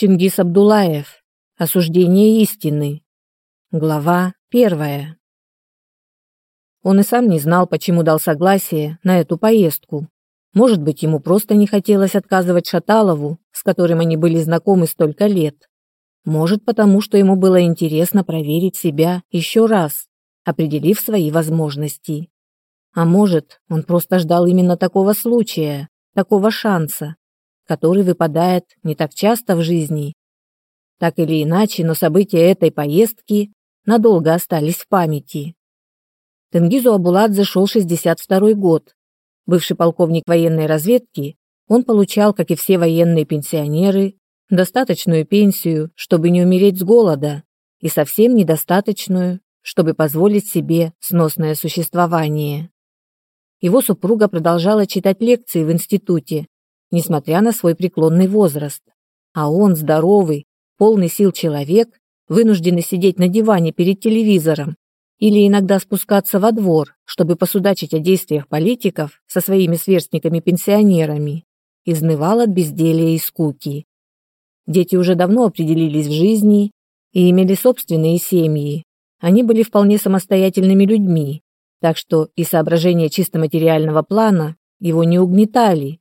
Чингис Абдулаев. Осуждение истины. Глава первая. Он и сам не знал, почему дал согласие на эту поездку. Может быть, ему просто не хотелось отказывать Шаталову, с которым они были знакомы столько лет. Может, потому что ему было интересно проверить себя еще раз, определив свои возможности. А может, он просто ждал именно такого случая, такого шанса, который выпадает не так часто в жизни. Так или иначе, но события этой поездки надолго остались в памяти. Тенгизу Абуладзе шел 62 год. Бывший полковник военной разведки, он получал, как и все военные пенсионеры, достаточную пенсию, чтобы не умереть с голода, и совсем недостаточную, чтобы позволить себе сносное существование. Его супруга продолжала читать лекции в институте, несмотря на свой преклонный возраст. А он, здоровый, полный сил человек, вынужденный сидеть на диване перед телевизором или иногда спускаться во двор, чтобы посудачить о действиях политиков со своими сверстниками-пенсионерами, изнывал от безделия и скуки. Дети уже давно определились в жизни и имели собственные семьи. Они были вполне самостоятельными людьми, так что и соображения чисто материального плана его не угнетали,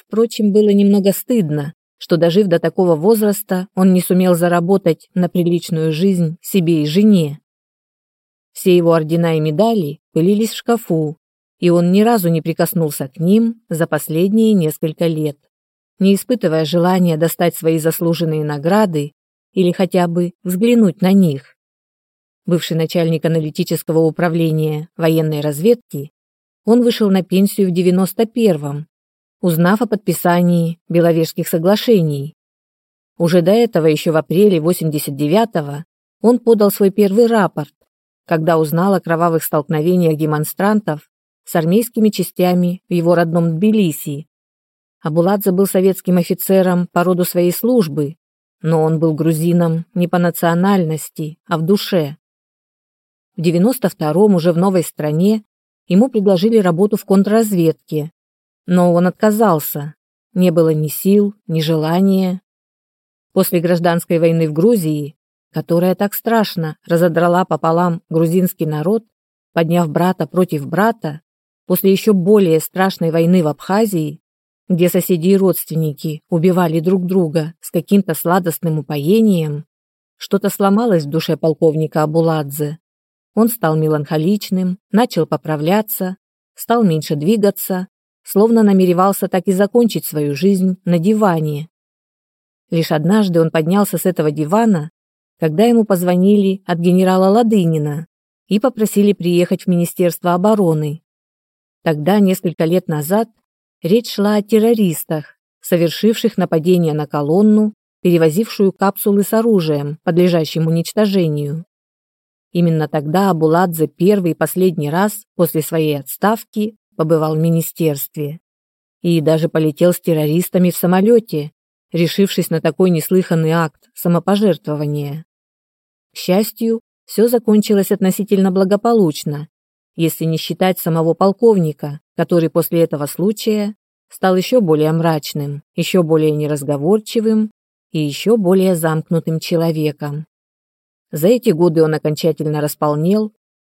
Впрочем, было немного стыдно, что, дожив до такого возраста, он не сумел заработать на приличную жизнь себе и жене. Все его ордена и медали пылились в шкафу, и он ни разу не прикоснулся к ним за последние несколько лет, не испытывая желания достать свои заслуженные награды или хотя бы взглянуть на них. Бывший начальник аналитического управления военной разведки, он вышел на пенсию в 91-м узнав о подписании Беловежских соглашений. Уже до этого, еще в апреле 89-го, он подал свой первый рапорт, когда узнал о кровавых столкновениях демонстрантов с армейскими частями в его родном Тбилиси. Абуладзе был советским офицером по роду своей службы, но он был грузином не по национальности, а в душе. В 92-м уже в новой стране ему предложили работу в контрразведке, но он отказался. Не было ни сил, ни желания. После гражданской войны в Грузии, которая так страшно разодрала пополам грузинский народ, подняв брата против брата, после еще более страшной войны в Абхазии, где соседи и родственники убивали друг друга с каким-то сладостным упоением, что-то сломалось в душе полковника Абуладзе. Он стал меланхоличным, начал поправляться, стал меньше двигаться, словно намеревался так и закончить свою жизнь на диване. Лишь однажды он поднялся с этого дивана, когда ему позвонили от генерала Ладынина и попросили приехать в Министерство обороны. Тогда, несколько лет назад, речь шла о террористах, совершивших нападение на колонну, перевозившую капсулы с оружием, подлежащим уничтожению. Именно тогда Абуладзе первый и последний раз после своей отставки побывал в министерстве и даже полетел с террористами в самолете, решившись на такой неслыханный акт самопожертвования. К счастью, все закончилось относительно благополучно, если не считать самого полковника, который после этого случая стал еще более мрачным, еще более неразговорчивым и еще более замкнутым человеком. За эти годы он окончательно располнел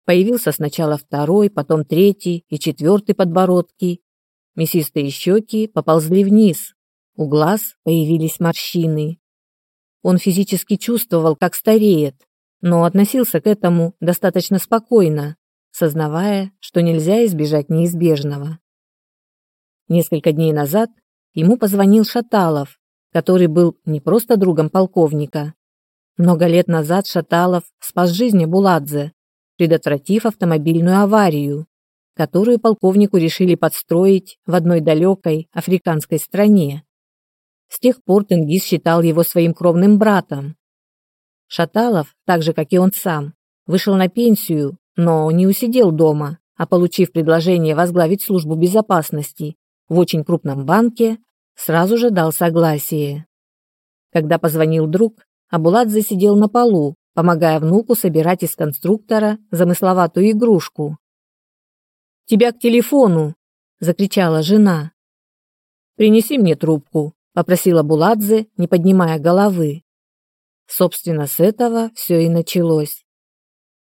Появился сначала второй, потом третий и четвертый подбородки. Мясистые щеки поползли вниз. У глаз появились морщины. Он физически чувствовал, как стареет, но относился к этому достаточно спокойно, сознавая, что нельзя избежать неизбежного. Несколько дней назад ему позвонил Шаталов, который был не просто другом полковника. Много лет назад Шаталов спас жизнь Буладзе, предотвратив автомобильную аварию, которую полковнику решили подстроить в одной далекой африканской стране. С тех пор Тенгиз считал его своим кровным братом. Шаталов, так же как и он сам, вышел на пенсию, но не усидел дома, а получив предложение возглавить службу безопасности в очень крупном банке, сразу же дал согласие. Когда позвонил друг, Абулат засидел на полу, помогая внуку собирать из конструктора замысловатую игрушку. «Тебя к телефону!» – закричала жена. «Принеси мне трубку», попросила Буладзе, не поднимая головы. Собственно, с этого все и началось.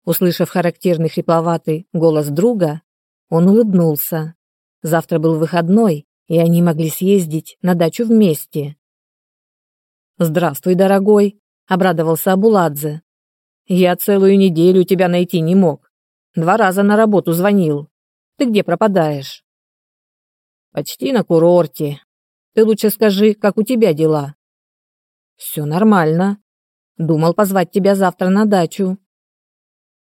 Услышав характерный хрипловатый голос друга, он улыбнулся. Завтра был выходной, и они могли съездить на дачу вместе. «Здравствуй, дорогой», — обрадовался Абуладзе. «Я целую неделю тебя найти не мог. Два раза на работу звонил. Ты где пропадаешь?» «Почти на курорте. Ты лучше скажи, как у тебя дела?» «Все нормально. Думал позвать тебя завтра на дачу».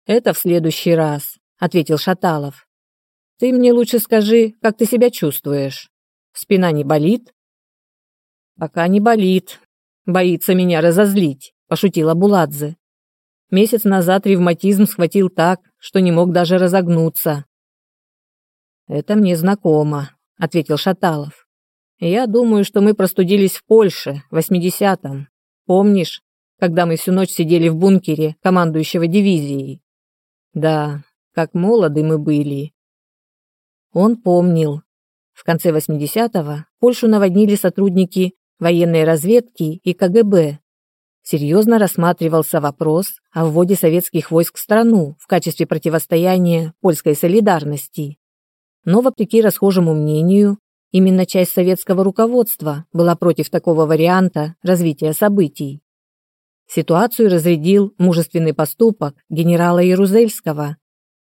«Это в следующий раз», — ответил Шаталов. «Ты мне лучше скажи, как ты себя чувствуешь. Спина не болит?» «Пока не болит. Боится меня разозлить», — пошутила Буладзе. Месяц назад ревматизм схватил так, что не мог даже разогнуться. «Это мне знакомо», — ответил Шаталов. «Я думаю, что мы простудились в Польше, в 80-м. Помнишь, когда мы всю ночь сидели в бункере командующего дивизией? Да, как молоды мы были». Он помнил. В конце 80-го Польшу наводнили сотрудники военной разведки и КГБ. Серьезно рассматривался вопрос о вводе советских войск в страну в качестве противостояния польской солидарности. Но, вопреки расхожему мнению, именно часть советского руководства была против такого варианта развития событий. Ситуацию разрядил мужественный поступок генерала Ярузельского,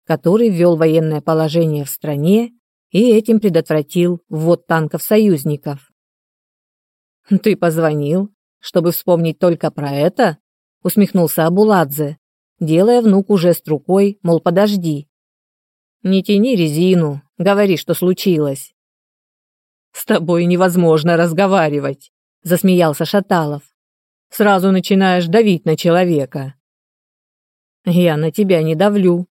который ввел военное положение в стране и этим предотвратил ввод танков союзников. «Ты позвонил, чтобы вспомнить только про это?» усмехнулся Абуладзе, делая внуку жест рукой, мол, подожди. «Не тяни резину, говори, что случилось». «С тобой невозможно разговаривать», засмеялся Шаталов. «Сразу начинаешь давить на человека». «Я на тебя не давлю.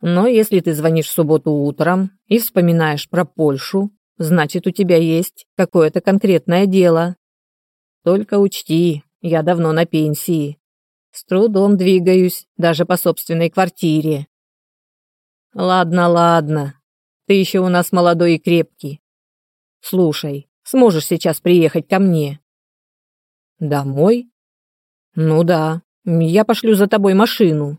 Но если ты звонишь в субботу утром и вспоминаешь про Польшу, значит, у тебя есть какое-то конкретное дело. Только учти, я давно на пенсии. С трудом двигаюсь, даже по собственной квартире. Ладно, ладно. Ты еще у нас молодой и крепкий. Слушай, сможешь сейчас приехать ко мне? Домой? Ну да, я пошлю за тобой машину.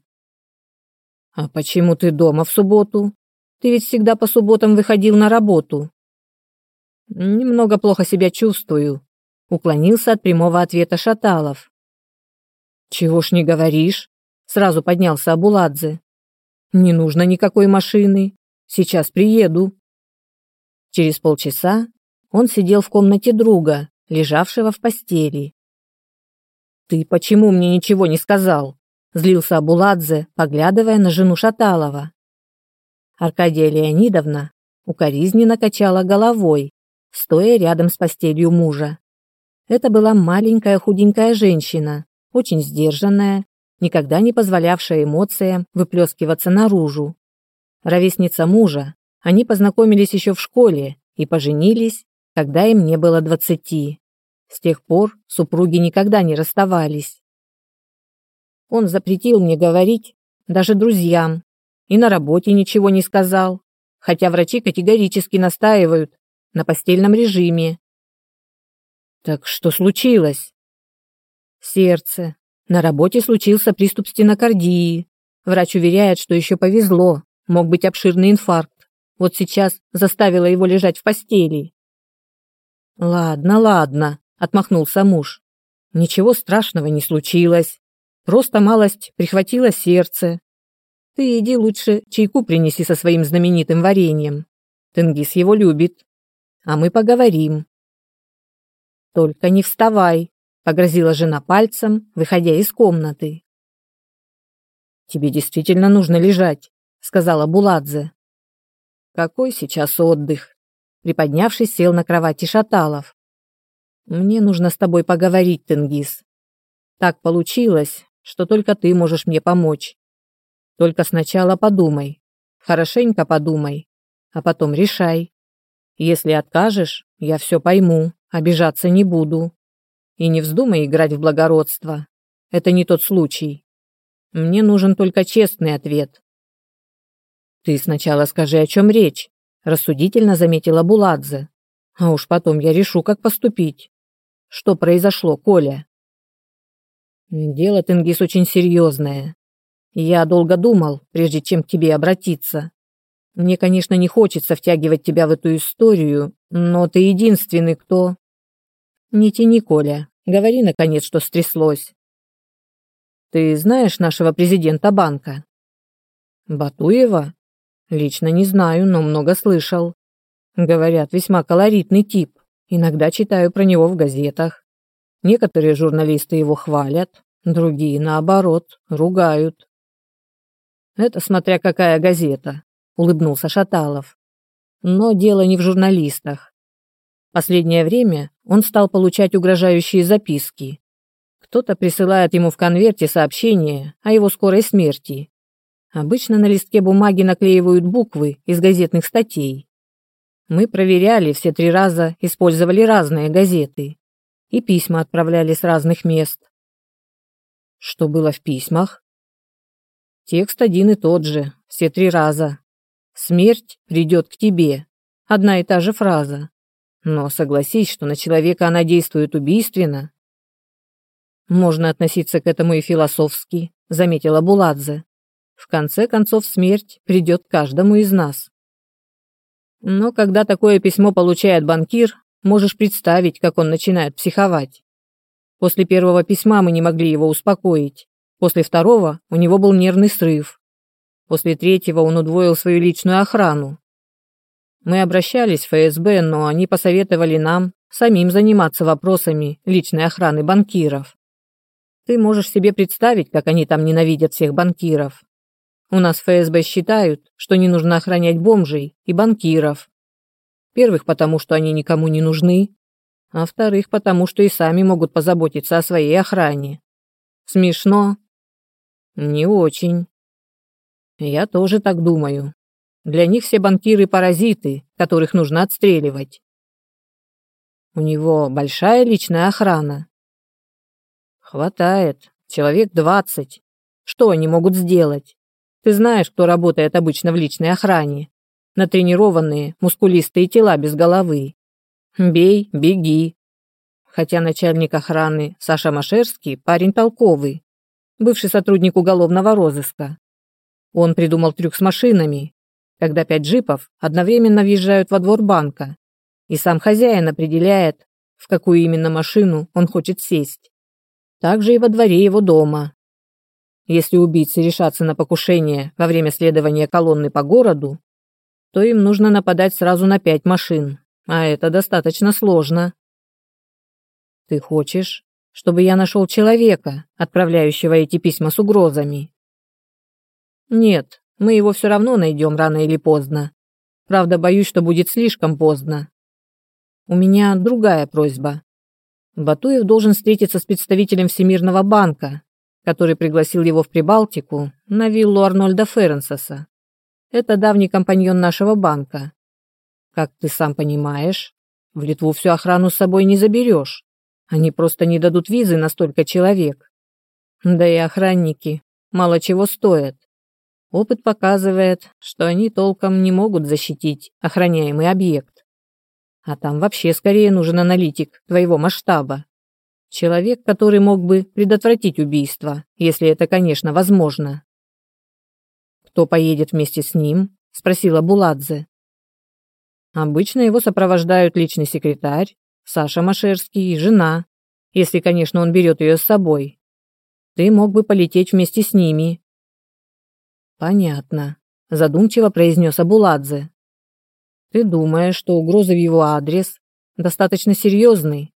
А почему ты дома в субботу? Ты ведь всегда по субботам выходил на работу. Немного плохо себя чувствую, Уклонился от прямого ответа Шаталов. «Чего ж не говоришь?» Сразу поднялся Абуладзе. «Не нужно никакой машины. Сейчас приеду». Через полчаса он сидел в комнате друга, лежавшего в постели. «Ты почему мне ничего не сказал?» злился Абуладзе, поглядывая на жену Шаталова. Аркадия Леонидовна укоризненно качала головой, стоя рядом с постелью мужа. Это была маленькая худенькая женщина, очень сдержанная, никогда не позволявшая эмоциям выплескиваться наружу. Ровесница мужа, они познакомились еще в школе и поженились, когда им не было двадцати. С тех пор супруги никогда не расставались. Он запретил мне говорить даже друзьям и на работе ничего не сказал, хотя врачи категорически настаивают на постельном режиме так что случилось? Сердце. На работе случился приступ стенокардии. Врач уверяет, что еще повезло. Мог быть обширный инфаркт. Вот сейчас заставила его лежать в постели. Ладно, ладно, отмахнулся муж. Ничего страшного не случилось. Просто малость прихватила сердце. Ты иди лучше чайку принеси со своим знаменитым вареньем. Тенгиз его любит. А мы поговорим. «Только не вставай», — погрозила жена пальцем, выходя из комнаты. «Тебе действительно нужно лежать», — сказала Буладзе. «Какой сейчас отдых?» Приподнявшись, сел на кровати Шаталов. «Мне нужно с тобой поговорить, Тенгиз. Так получилось, что только ты можешь мне помочь. Только сначала подумай, хорошенько подумай, а потом решай. Если откажешь, я все пойму. Обижаться не буду. И не вздумай играть в благородство. Это не тот случай. Мне нужен только честный ответ. Ты сначала скажи, о чем речь, рассудительно заметила Буладзе. А уж потом я решу, как поступить. что произошло, Коля?» «Дело, Тенгиз, очень серьезное. Я долго думал, прежде чем к тебе обратиться. Мне, конечно, не хочется втягивать тебя в эту историю, но ты единственный, кто...» «Не тяни, Коля. Говори, наконец, что стряслось». «Ты знаешь нашего президента банка?» «Батуева?» «Лично не знаю, но много слышал. Говорят, весьма колоритный тип. Иногда читаю про него в газетах. Некоторые журналисты его хвалят, другие, наоборот, ругают. Это смотря какая газета, улыбнулся Шаталов. Но дело не в журналистах. Последнее время он стал получать угрожающие записки. Кто-то присылает ему в конверте сообщение о его скорой смерти. Обычно на листке бумаги наклеивают буквы из газетных статей. Мы проверяли все три раза, использовали разные газеты. И письма отправляли с разных мест. Что было в письмах? Текст один и тот же, все три раза. Смерть придет к тебе. Одна и та же фраза. Но согласись, что на человека она действует убийственно. Можно относиться к этому и философски, заметила Буладзе. В конце концов, смерть придет каждому из нас. Но когда такое письмо получает банкир, можешь представить, как он начинает психовать. После первого письма мы не могли его успокоить. После второго у него был нервный срыв. После третьего он удвоил свою личную охрану. Мы обращались в ФСБ, но они посоветовали нам самим заниматься вопросами личной охраны банкиров. Ты можешь себе представить, как они там ненавидят всех банкиров. У нас ФСБ считают, что не нужно охранять бомжей и банкиров. Первых, потому что они никому не нужны, а вторых, потому что и сами могут позаботиться о своей охране. Смешно? Не очень. Я тоже так думаю. Для них все банкиры паразиты, которых нужно отстреливать. У него большая личная охрана. Хватает. Человек двадцать. Что они могут сделать? Ты знаешь, кто работает обычно в личной охране. Натренированные, мускулистые тела без головы. Бей, беги. Хотя начальник охраны Саша Машерский парень толковый, бывший сотрудник уголовного розыска. Он придумал трюк с машинами, когда пять джипов одновременно въезжают во двор банка, и сам хозяин определяет, в какую именно машину он хочет сесть. Также и во дворе его дома. Если убийцы решатся на покушение во время следования колонны по городу, то им нужно нападать сразу на пять машин, а это достаточно сложно. Ты хочешь, чтобы я нашел человека, отправляющего эти письма с угрозами? Нет, мы его все равно найдем рано или поздно. Правда, боюсь, что будет слишком поздно. У меня другая просьба. Батуев должен встретиться с представителем Всемирного банка который пригласил его в Прибалтику на виллу Арнольда Ференсеса. Это давний компаньон нашего банка. Как ты сам понимаешь, в Литву всю охрану с собой не заберешь. Они просто не дадут визы на столько человек. Да и охранники мало чего стоят. Опыт показывает, что они толком не могут защитить охраняемый объект. А там вообще скорее нужен аналитик твоего масштаба. Человек, который мог бы предотвратить убийство, если это, конечно, возможно. «Кто поедет вместе с ним?» – спросила Буладзе. «Обычно его сопровождают личный секретарь, Саша Машерский и жена, если, конечно, он берет ее с собой. Ты мог бы полететь вместе с ними». «Понятно», – задумчиво произнес Абуладзе. «Ты думаешь, что угроза в его адрес достаточно серьезный,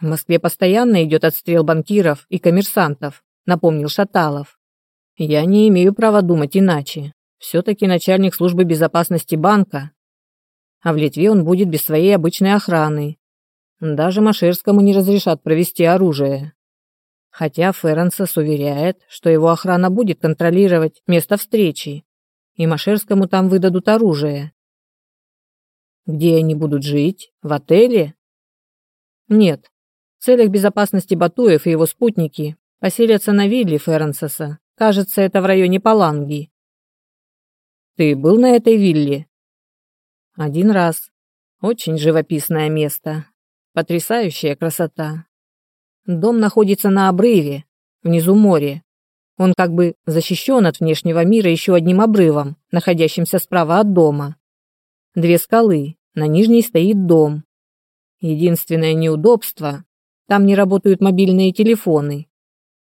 в Москве постоянно идет отстрел банкиров и коммерсантов, напомнил Шаталов. Я не имею права думать иначе. Все-таки начальник службы безопасности банка. А в Литве он будет без своей обычной охраны. Даже Машерскому не разрешат провести оружие. Хотя Ференсес уверяет, что его охрана будет контролировать место встречи, и Машерскому там выдадут оружие. Где они будут жить? В отеле? Нет, в целях безопасности Батуев и его спутники поселятся на вилле Ференсеса. Кажется, это в районе Паланги. Ты был на этой вилле? Один раз. Очень живописное место. Потрясающая красота. Дом находится на обрыве, внизу море. Он как бы защищен от внешнего мира еще одним обрывом, находящимся справа от дома. Две скалы, на нижней стоит дом. Единственное неудобство – там не работают мобильные телефоны.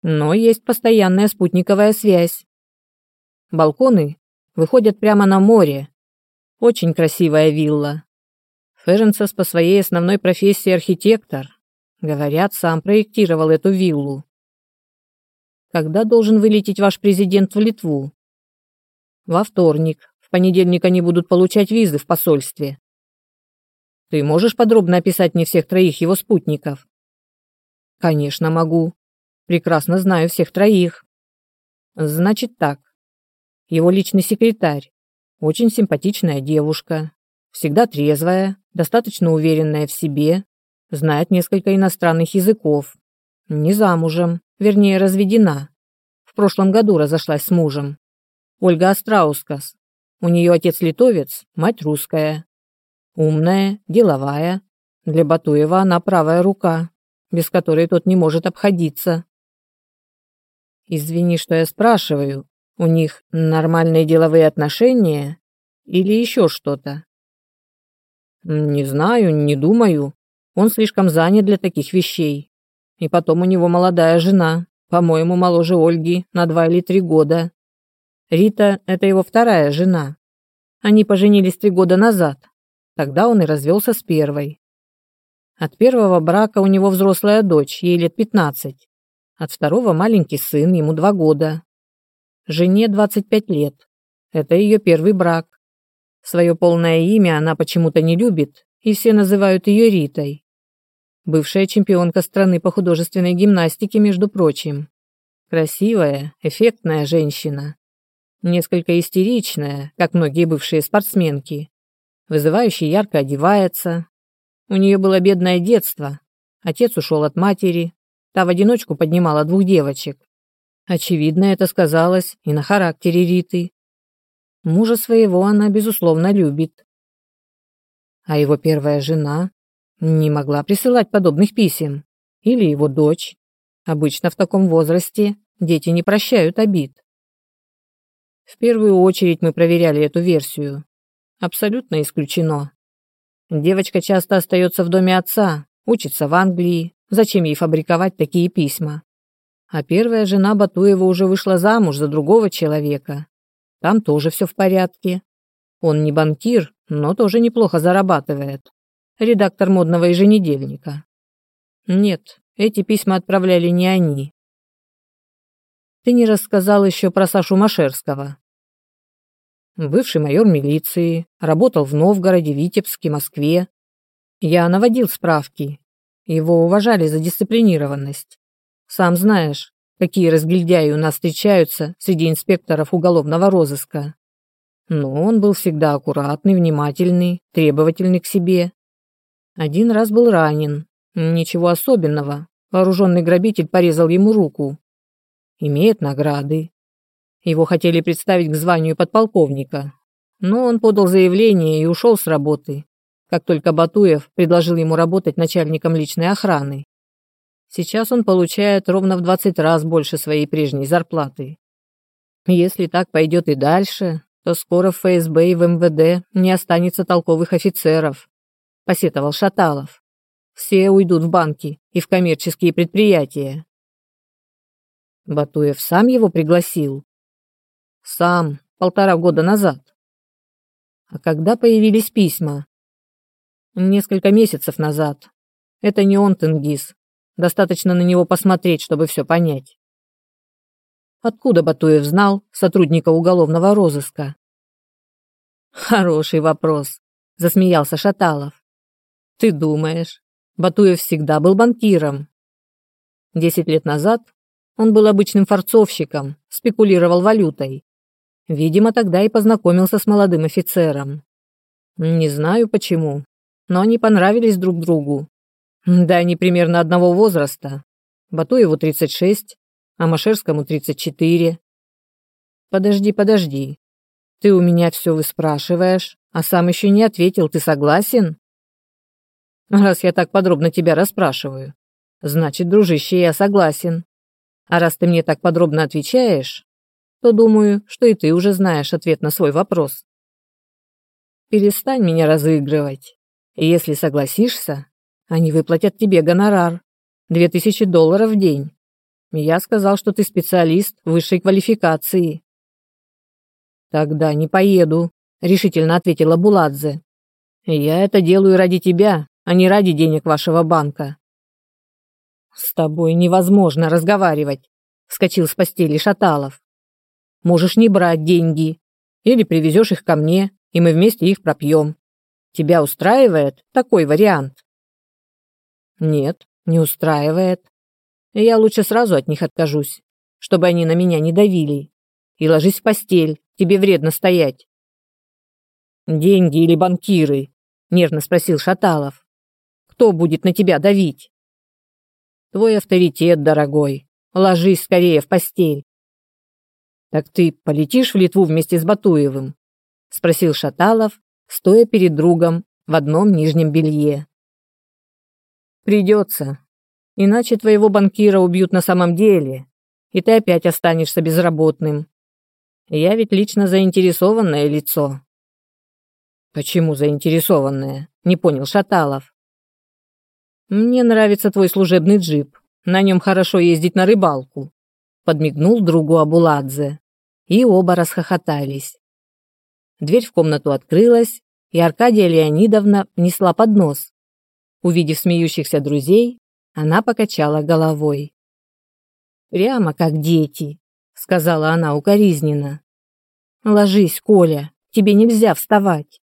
Но есть постоянная спутниковая связь. Балконы выходят прямо на море. Очень красивая вилла. Ференсес по своей основной профессии архитектор. Говорят, сам проектировал эту виллу. Когда должен вылететь ваш президент в Литву? Во вторник. В понедельник они будут получать визы в посольстве. Ты можешь подробно описать мне всех троих его спутников? Конечно, могу. Прекрасно знаю всех троих. Значит так. Его личный секретарь. Очень симпатичная девушка. Всегда трезвая, достаточно уверенная в себе, знает несколько иностранных языков. Не замужем, вернее, разведена. В прошлом году разошлась с мужем. Ольга Астраускас. У нее отец литовец, мать русская. Умная, деловая. Для Батуева она правая рука, без которой тот не может обходиться. Извини, что я спрашиваю. У них нормальные деловые отношения или еще что-то? Не знаю, не думаю. Он слишком занят для таких вещей. И потом у него молодая жена, по-моему, моложе Ольги на два или три года. Рита – это его вторая жена. Они поженились три года назад. Тогда он и развелся с первой. От первого брака у него взрослая дочь, ей лет пятнадцать. От второго маленький сын, ему два года. Жене 25 лет. Это ее первый брак. Свое полное имя она почему-то не любит, и все называют ее Ритой. Бывшая чемпионка страны по художественной гимнастике, между прочим. Красивая, эффектная женщина. Несколько истеричная, как многие бывшие спортсменки. Вызывающе ярко одевается. У нее было бедное детство. Отец ушел от матери. Та в одиночку поднимала двух девочек. Очевидно, это сказалось и на характере Риты. Мужа своего она, безусловно, любит. А его первая жена не могла присылать подобных писем. Или его дочь. Обычно в таком возрасте дети не прощают обид. В первую очередь мы проверяли эту версию. Абсолютно исключено. Девочка часто остается в доме отца, учится в Англии. Зачем ей фабриковать такие письма? А первая жена Батуева уже вышла замуж за другого человека. Там тоже все в порядке. Он не банкир, но тоже неплохо зарабатывает редактор модного еженедельника. Нет, эти письма отправляли не они. Ты не рассказал еще про Сашу Машерского. Бывший майор милиции, работал в Новгороде, Витебске, Москве. Я наводил справки. Его уважали за дисциплинированность. Сам знаешь, какие разгильдяи у нас встречаются среди инспекторов уголовного розыска. Но он был всегда аккуратный, внимательный, требовательный к себе. Один раз был ранен. Ничего особенного. Вооруженный грабитель порезал ему руку. Имеет награды. Его хотели представить к званию подполковника. Но он подал заявление и ушел с работы, как только Батуев предложил ему работать начальником личной охраны. Сейчас он получает ровно в 20 раз больше своей прежней зарплаты. Если так пойдет и дальше, то скоро в ФСБ и в МВД не останется толковых офицеров, – посетовал Шаталов. «Все уйдут в банки и в коммерческие предприятия». Батуев сам его пригласил. Сам, полтора года назад. А когда появились письма? Несколько месяцев назад. Это не он, Тенгиз. Достаточно на него посмотреть, чтобы все понять. Откуда Батуев знал сотрудника уголовного розыска? Хороший вопрос, засмеялся Шаталов. Ты думаешь, Батуев всегда был банкиром? Десять лет назад он был обычным форцовщиком, спекулировал валютой. Видимо, тогда и познакомился с молодым офицером. Не знаю почему, но они понравились друг другу. Да, они примерно одного возраста. Батуеву 36, а Машерскому 34. Подожди, подожди. Ты у меня все выспрашиваешь, а сам еще не ответил, ты согласен? Раз я так подробно тебя расспрашиваю. Значит, дружище, я согласен. А раз ты мне так подробно отвечаешь, то думаю, что и ты уже знаешь ответ на свой вопрос. Перестань меня разыгрывать. если согласишься, они выплатят тебе гонорар. Две тысячи долларов в день. Я сказал, что ты специалист высшей квалификации. Тогда не поеду, решительно ответила Буладзе. Я это делаю ради тебя, а не ради денег вашего банка. С тобой невозможно разговаривать, вскочил с постели Шаталов. Можешь не брать деньги или привезешь их ко мне, и мы вместе их пропьем. Тебя устраивает такой вариант? Нет, не устраивает. Я лучше сразу от них откажусь, чтобы они на меня не давили. И ложись в постель, тебе вредно стоять. Деньги или банкиры? Нервно спросил Шаталов. Кто будет на тебя давить? Твой авторитет, дорогой. Ложись скорее в постель. Так ты полетишь в Литву вместе с Батуевым? Спросил Шаталов, стоя перед другом в одном нижнем белье. Придется, Иначе твоего банкира убьют на самом деле, и ты опять останешься безработным. Я ведь лично заинтересованное лицо. Почему заинтересованное? Не понял Шаталов. Мне нравится твой служебный джип. На нем хорошо ездить на рыбалку. Подмигнул другу Абуладзе. И оба расхохотались. Дверь в комнату открылась, и Аркадия Леонидовна внесла поднос. Увидев смеющихся друзей, она покачала головой. «Прямо как дети», — сказала она укоризненно. «Ложись, Коля, тебе нельзя вставать».